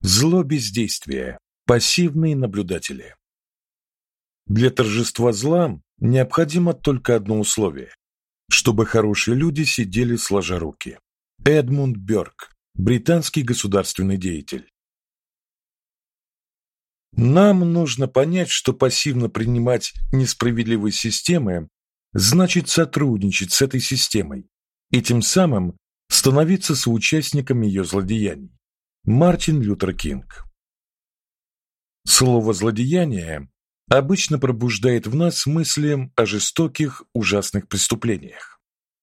Зло бездействия, пассивные наблюдатели. Для торжества зла необходимо только одно условие чтобы хорошие люди сидели сложа руки. Эдмунд Бёрк, британский государственный деятель. Нам нужно понять, что пассивно принимать несправедливые системы значит сотрудничать с этой системой и тем самым становиться соучастником ее злодеяний. Мартин Лютер Кинг. Слово злодеяние обычно пробуждает в нас мысли о жестоких, ужасных преступлениях.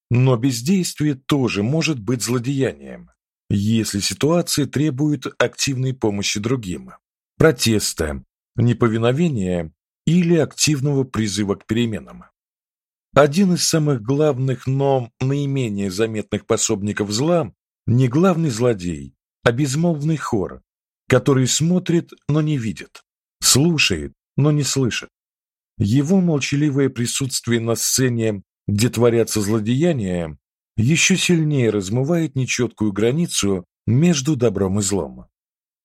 Но бездействие тоже может быть злодеянием, если ситуация требует активной помощи другим, протеста, неповиновения или активного призыва к переменам. Один из самых главных, но наименее заметных пособников зла не главный злодей, а безмолвный хор, который смотрит, но не видит, слушает, но не слышит. Его молчаливое присутствие на сцене, где творятся злодеяния, еще сильнее размывает нечеткую границу между добром и злом.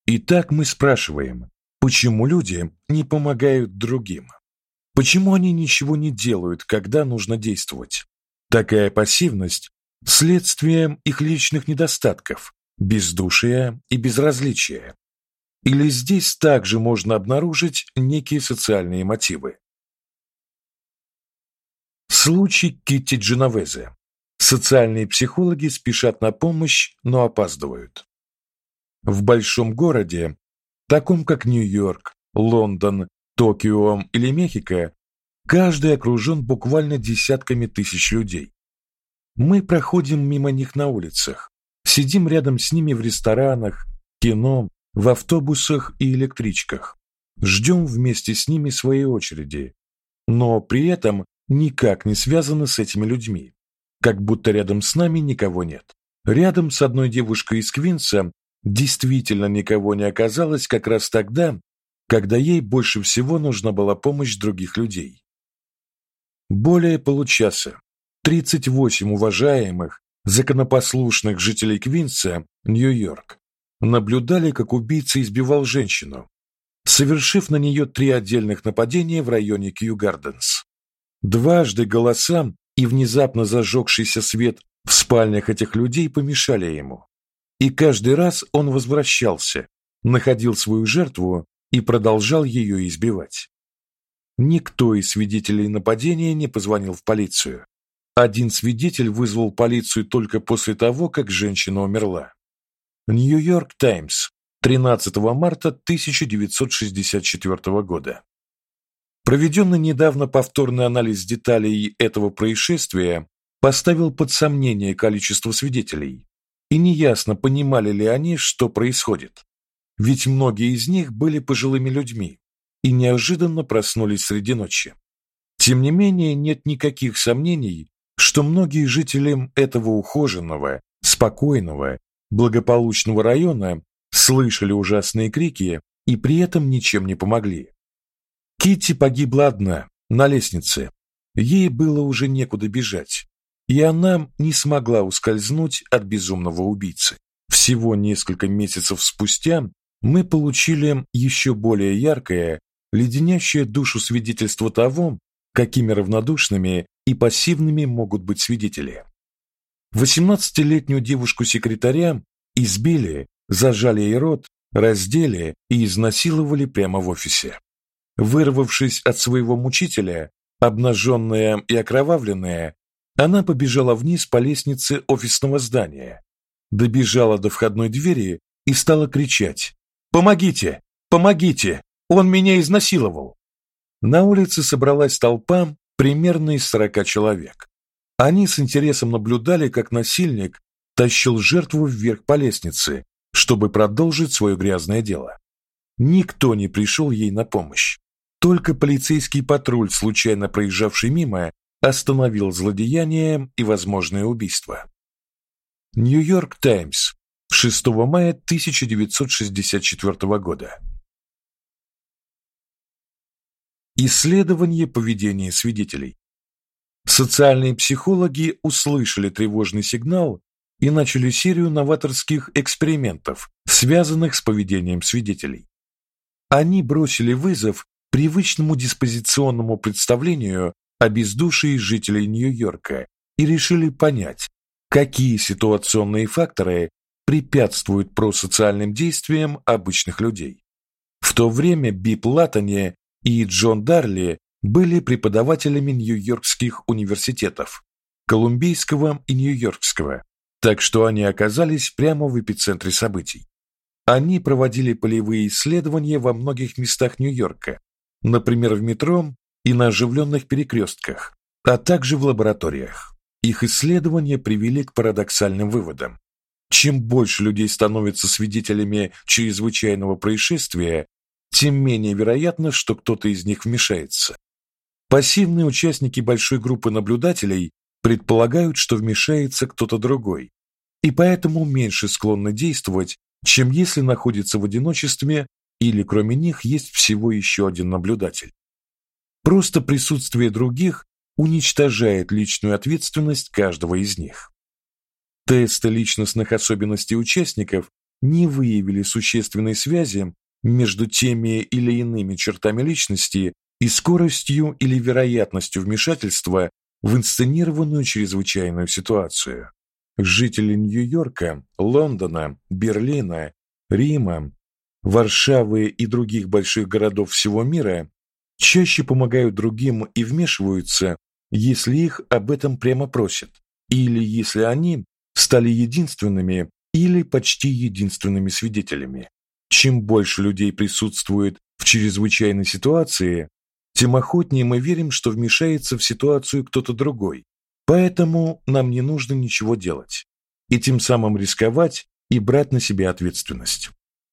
Итак, мы спрашиваем, почему люди не помогают другим? Почему они ничего не делают, когда нужно действовать? Такая пассивность следствие их личных недостатков, бездушия и безразличия. Или здесь также можно обнаружить некие социальные мотивы? Случай Китти Дженовезе. Социальные психологи спешат на помощь, но опаздывают. В большом городе, таком как Нью-Йорк, Лондон, Токио или Мехико, каждый окружен буквально десятками тысяч людей. Мы проходим мимо них на улицах, сидим рядом с ними в ресторанах, кино, в автобусах и электричках. Ждем вместе с ними своей очереди, но при этом никак не связаны с этими людьми, как будто рядом с нами никого нет. Рядом с одной девушкой из Квинса действительно никого не оказалось как раз тогда, когда ей больше всего нужна была помощь других людей. Более получаса 38 уважаемых, законопослушных жителей Квинса, Нью-Йорк, наблюдали, как убийца избивал женщину, совершив на нее три отдельных нападения в районе Кью-Гарденс. Дважды голосам и внезапно зажегшийся свет в спальнях этих людей помешали ему. И каждый раз он возвращался, находил свою жертву и продолжал ее избивать. Никто из свидетелей нападения не позвонил в полицию. Один свидетель вызвал полицию только после того, как женщина умерла. Нью-Йорк Таймс, 13 марта 1964 года. Проведенный недавно повторный анализ деталей этого происшествия поставил под сомнение количество свидетелей, и неясно, понимали ли они, что происходит. Ведь многие из них были пожилыми людьми и неожиданно проснулись среди ночи. Тем не менее, нет никаких сомнений, что многие жители этого ухоженного, спокойного благополучного района слышали ужасные крики и при этом ничем не помогли. Китти погибла одна на лестнице. Ей было уже некуда бежать, и она не смогла ускользнуть от безумного убийцы. Всего несколько месяцев спустя мы получили еще более яркое, леденящее душу свидетельство того, какими равнодушными и пассивными могут быть свидетели. Восемнадцатилетнюю девушку-секретаря избили, зажали ей рот, раздели и изнасиловали прямо в офисе. Вырвавшись от своего мучителя, обнаженная и окровавленная, она побежала вниз по лестнице офисного здания, добежала до входной двери и стала кричать: "Помогите! Помогите! Он меня изнасиловал!" На улице собралась толпа примерно из сорока человек. Они с интересом наблюдали, как насильник тащил жертву вверх по лестнице, чтобы продолжить свое грязное дело. Никто не пришел ей на помощь. Только полицейский патруль, случайно проезжавший мимо, остановил злодеяние и возможное убийство. Нью-Йорк Таймс, 6 мая 1964 года. Исследование поведения свидетелей. Социальные психологи услышали тревожный сигнал и начали серию новаторских экспериментов, связанных с поведением свидетелей. Они бросили вызов привычному диспозиционному представлению о бездушии жителей Нью-Йорка и решили понять, какие ситуационные факторы препятствуют просоциальным действиям обычных людей. В то время Бип Латани и Джон Дарли были преподавателями Нью-Йоркских университетов, Колумбийского и Нью-Йоркского, так что они оказались прямо в эпицентре событий. Они проводили полевые исследования во многих местах Нью-Йорка, например, в метро и на оживленных перекрестках, а также в лабораториях. Их исследования привели к парадоксальным выводам. Чем больше людей становятся свидетелями чрезвычайного происшествия, тем менее вероятно, что кто-то из них вмешается. Пассивные участники большой группы наблюдателей предполагают, что вмешается кто-то другой, и поэтому меньше склонны действовать, чем если находятся в одиночестве или кроме них есть всего еще один наблюдатель. Просто присутствие других уничтожает личную ответственность каждого из них. Тесты личностных особенностей участников не выявили существенной связи между теми или иными чертами личности и скоростью или вероятностью вмешательства в инсценированную чрезвычайную ситуацию. Жители Нью-Йорка, Лондона, Берлина, Рима, Варшавы и других больших городов всего мира чаще помогают другим и вмешиваются, если их об этом прямо просят, или если они стали единственными или почти единственными свидетелями. Чем больше людей присутствует в чрезвычайной ситуации, тем охотнее мы верим, что вмешается в ситуацию кто-то другой. Поэтому нам не нужно ничего делать и тем самым рисковать и брать на себя ответственность.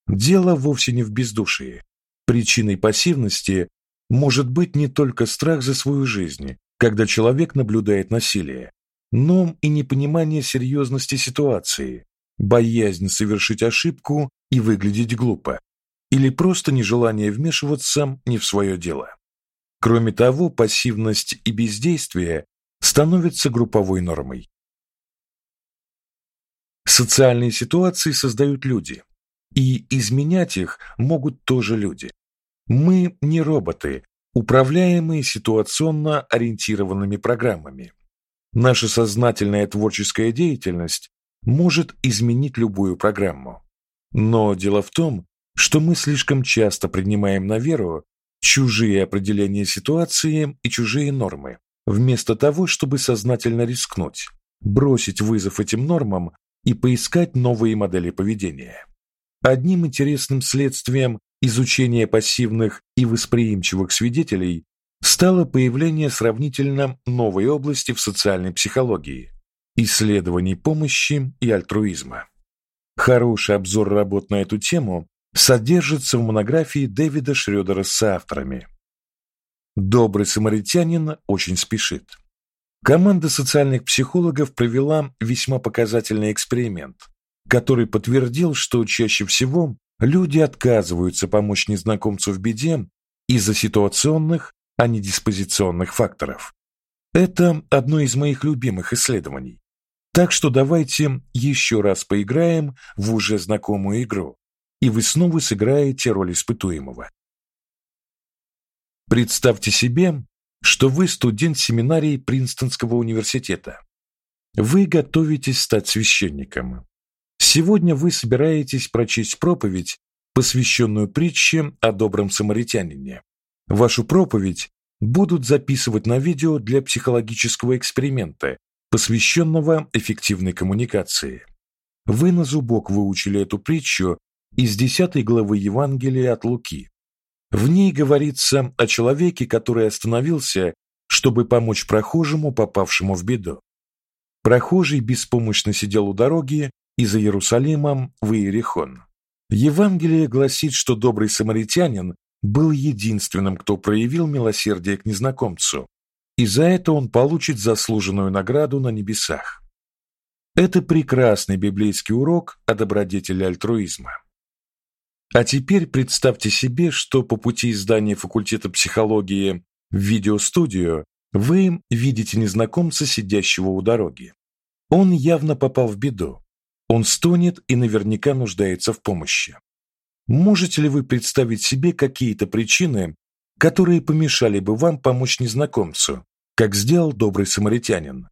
Дело вовсе не в бездушии. Причиной пассивности может быть не только страх за свою жизнь, когда человек наблюдает насилие, но и непонимание серьезности ситуации, боязнь совершить ошибку и выглядеть глупо, или просто нежелание вмешиваться не в свое дело. Кроме того, пассивность и бездействие становятся групповой нормой. Социальные ситуации создают люди, и изменять их могут тоже люди. Мы не роботы, управляемые ситуационно ориентированными программами. Наша сознательная творческая деятельность может изменить любую программу. Но дело в том, что мы слишком часто принимаем на веру чужие определения ситуации и чужие нормы, вместо того, чтобы сознательно рискнуть, бросить вызов этим нормам и поискать новые модели поведения. Одним интересным следствием изучения пассивных и восприимчивых свидетелей стало появление сравнительно новой области в социальной психологии исследований помощи и альтруизма. Хороший обзор работ на эту тему содержится в монографии Дэвида Шрёдера с авторами. Добрый самаритянин очень спешит. Команда социальных психологов провела весьма показательный эксперимент, который подтвердил, что чаще всего люди отказываются помочь незнакомцу в беде из-за ситуационных, а не диспозиционных факторов. Это одно из моих любимых исследований. Так что давайте еще раз поиграем в уже знакомую игру, и вы снова сыграете роль испытуемого. Представьте себе, что вы студент семинарии Принстонского университета. Вы готовитесь стать священником. Сегодня вы собираетесь прочесть проповедь, посвященную притче о добром самаритянине. Вашу проповедь будут записывать на видео для психологического эксперимента, посвященного эффективной коммуникации. Вы на зубок выучили эту притчу из 10 главы Евангелия от Луки. В ней говорится о человеке, который остановился, чтобы помочь прохожему, попавшему в беду. Прохожий беспомощно сидел у дороги из Иерусалима в Иерихон. Евангелие гласит, что добрый самаритянин был единственным, кто проявил милосердие к незнакомцу, и за это он получит заслуженную награду на небесах. Это прекрасный библейский урок о добродетели альтруизма. А теперь представьте себе, что по пути издания факультета психологии в видеостудию вы видите незнакомца, сидящего у дороги. Он явно попал в беду. Он стонет и наверняка нуждается в помощи. Можете ли вы представить себе какие-то причины, которые помешали бы вам помочь незнакомцу, как сделал добрый самаритянин?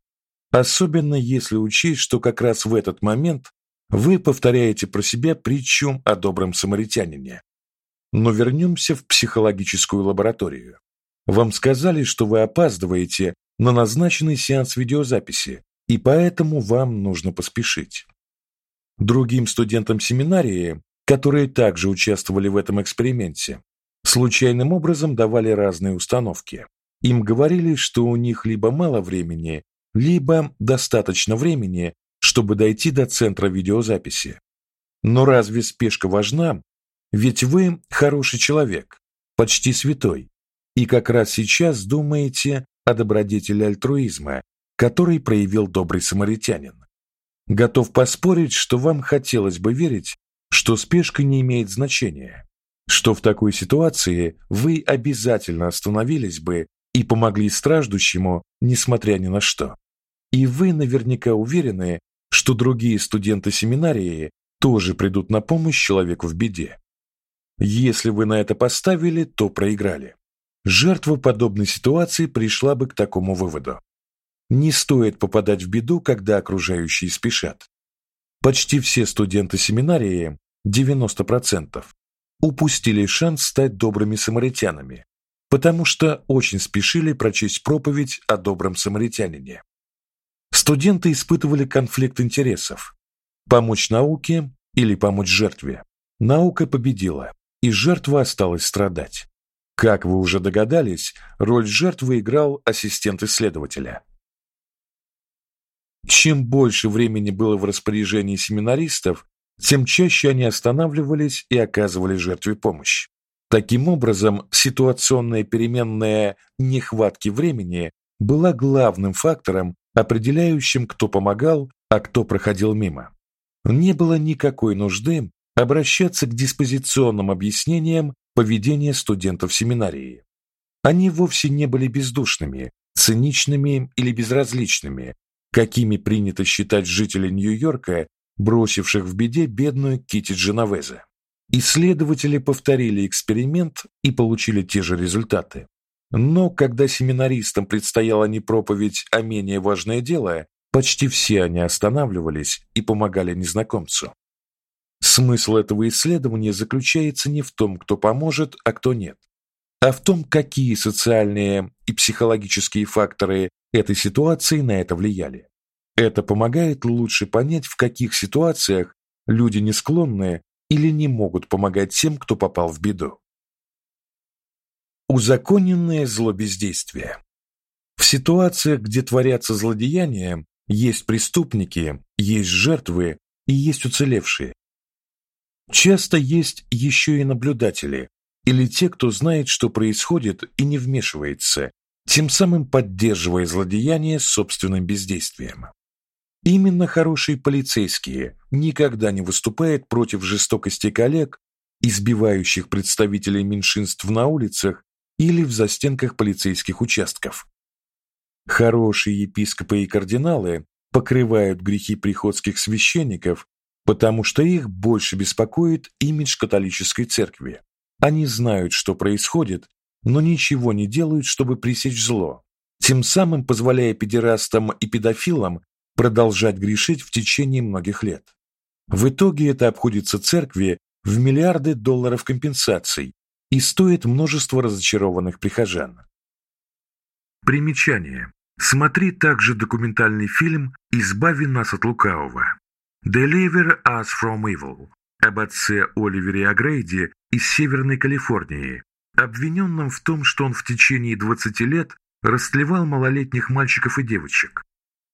Особенно если учесть, что как раз в этот момент вы повторяете про себя притчу о добром самаритянине. Но вернемся в психологическую лабораторию. Вам сказали, что вы опаздываете на назначенный сеанс видеозаписи, и поэтому вам нужно поспешить. Другим студентам семинарии, которые также участвовали в этом эксперименте, случайным образом давали разные установки. Им говорили, что у них либо мало времени, либо достаточно времени, чтобы дойти до центра видеозаписи. Но разве спешка важна? Ведь вы хороший человек, почти святой, и как раз сейчас думаете о добродетели альтруизма, который проявил добрый самаритянин. Готов поспорить, что вам хотелось бы верить, что спешка не имеет значения, что в такой ситуации вы обязательно остановились бы и помогли страждущему, несмотря ни на что. И вы наверняка уверены, что другие студенты семинарии тоже придут на помощь человеку в беде. Если вы на это поставили, то проиграли. Жертва подобной ситуации пришла бы к такому выводу. Не стоит попадать в беду, когда окружающие спешат. Почти все студенты семинарии, 90%, упустили шанс стать добрыми самаритянами, потому что очень спешили прочесть проповедь о добром самаритянине. Студенты испытывали конфликт интересов: помочь науке или помочь жертве. Наука победила, и жертва осталась страдать. Как вы уже догадались, роль жертвы играл ассистент исследователя. Чем больше времени было в распоряжении семинаристов, тем чаще они останавливались и оказывали жертве помощь. Таким образом, ситуационная переменная нехватки времени была главным фактором, определяющим, кто помогал, а кто проходил мимо. Не было никакой нужды обращаться к диспозиционным объяснениям поведения студентов семинарии. Они вовсе не были бездушными, циничными или безразличными, какими принято считать жителей Нью-Йорка, бросивших в беде бедную Кити Дженовезе. Исследователи повторили эксперимент и получили те же результаты. Но когда семинаристам предстояло не проповедь, а менее важное дело, почти все они останавливались и помогали незнакомцу. Смысл этого исследования заключается не в том, кто поможет, а кто нет, а в том, какие социальные и психологические факторы этой ситуации на это влияли. Это помогает лучше понять, в каких ситуациях люди не склонны или не могут помогать тем, кто попал в беду. Узаконенное злобездействие. В ситуациях, где творятся злодеяния, есть преступники, есть жертвы и есть уцелевшие. Часто есть еще и наблюдатели, или те, кто знает, что происходит и не вмешивается, тем самым поддерживая злодеяние собственным бездействием. Именно хорошие полицейские никогда не выступают против жестокости коллег, избивающих представителей меньшинств на улицах или в застенках полицейских участков. Хорошие епископы и кардиналы покрывают грехи приходских священников потому что их больше беспокоит имидж католической церкви. Они знают, что происходит, но ничего не делают, чтобы пресечь зло, тем самым позволяя педерастам и педофилам продолжать грешить в течение многих лет. В итоге это обходится церкви в миллиарды долларов компенсаций и стоит множество разочарованных прихожан. Примечание. Смотри также документальный фильм «Избави нас от лукавого». Deliver Us From Evil об отце Оливере Агрейди из Северной Калифорнии, обвиненном в том, что он в течение 20 лет растлевал малолетних мальчиков и девочек.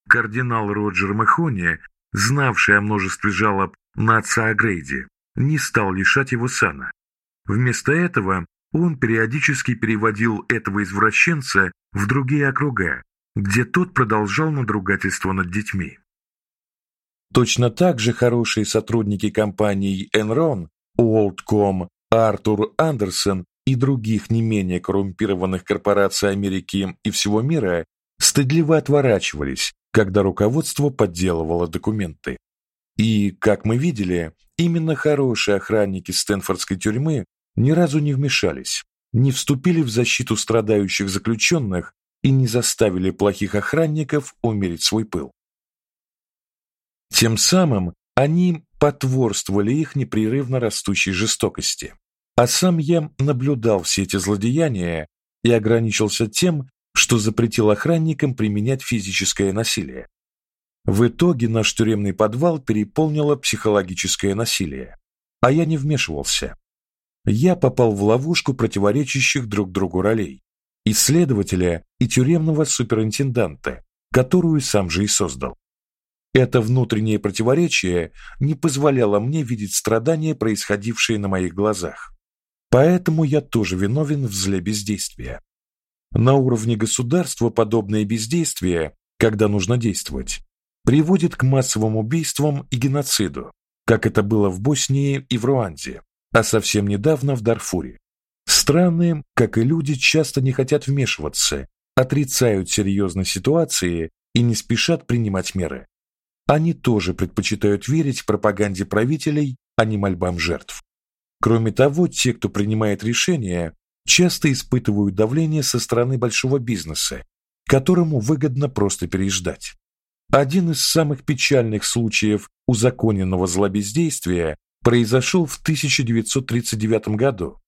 Кардинал Роджер Махони, знавший о множестве жалоб на отца Агрейди, не стал лишать его сана. Вместо этого он периодически переводил этого извращенца в другие округа, где тот продолжал надругательство над детьми. Точно так же хорошие сотрудники компаний Enron, WorldCom, Артур Андерсон и других не менее коррумпированных корпораций Америки и всего мира стыдливо отворачивались, когда руководство подделывало документы. И, как мы видели, именно хорошие охранники Стэнфордской тюрьмы ни разу не вмешались, не вступили в защиту страдающих заключенных и не заставили плохих охранников умерить свой пыл. Тем самым они потворствовали их непрерывно растущей жестокости. А сам я наблюдал все эти злодеяния и ограничился тем, что запретил охранникам применять физическое насилие. В итоге наш тюремный подвал переполнило психологическое насилие, а я не вмешивался. Я попал в ловушку противоречащих друг другу ролей: исследователя и тюремного суперинтенданта, которую сам же и создал. Это внутреннее противоречие не позволяло мне видеть страдания, происходившие на моих глазах. Поэтому я тоже виновен в зле бездействия. На уровне государства подобное бездействие, когда нужно действовать, приводит к массовым убийствам и геноциду, как это было в Боснии и в Руанде, а совсем недавно в Дарфуре. Страны, как и люди, часто не хотят вмешиваться, отрицают серьезные ситуации и не спешат принимать меры. Они тоже предпочитают верить пропаганде правителей, а не мольбам жертв. Кроме того, те, кто принимает решения, часто испытывают давление со стороны большого бизнеса, которому выгодно просто переждать. Один из самых печальных случаев узаконенного злобездействия произошел в 1939 году,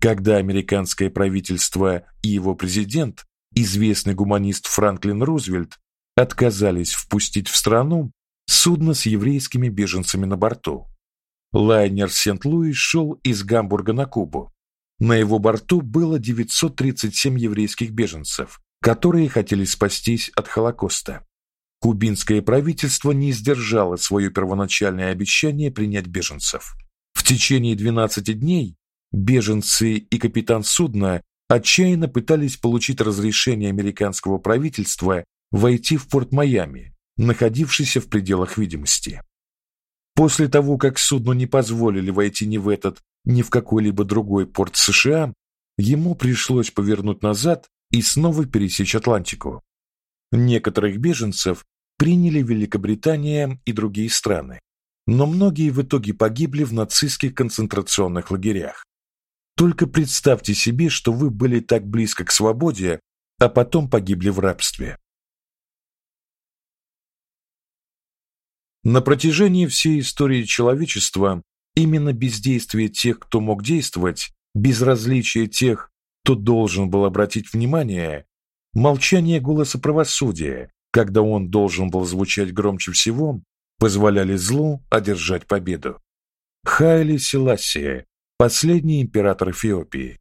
когда американское правительство и его президент, известный гуманист Франклин Рузвельт, отказались впустить в страну судно с еврейскими беженцами на борту. Лайнер Сент-Луис шел из Гамбурга на Кубу. На его борту было 937 еврейских беженцев, которые хотели спастись от Холокоста. Кубинское правительство не сдержало свое первоначальное обещание принять беженцев. В течение 12 дней беженцы и капитан судна отчаянно пытались получить разрешение американского правительства войти в порт Майами, находившийся в пределах видимости. После того, как судну не позволили войти ни в этот, ни в какой-либо другой порт США, ему пришлось повернуть назад и снова пересечь Атлантику. Некоторых беженцев приняли Великобритания и другие страны, но многие в итоге погибли в нацистских концентрационных лагерях. Только представьте себе, что вы были так близко к свободе, а потом погибли в рабстве. На протяжении всей истории человечества именно бездействие тех, кто мог действовать, безразличие тех, кто должен был обратить внимание, молчание голоса правосудия, когда он должен был звучать громче всего, позволяли злу одержать победу. Хайли Селасия, последний император Эфиопии.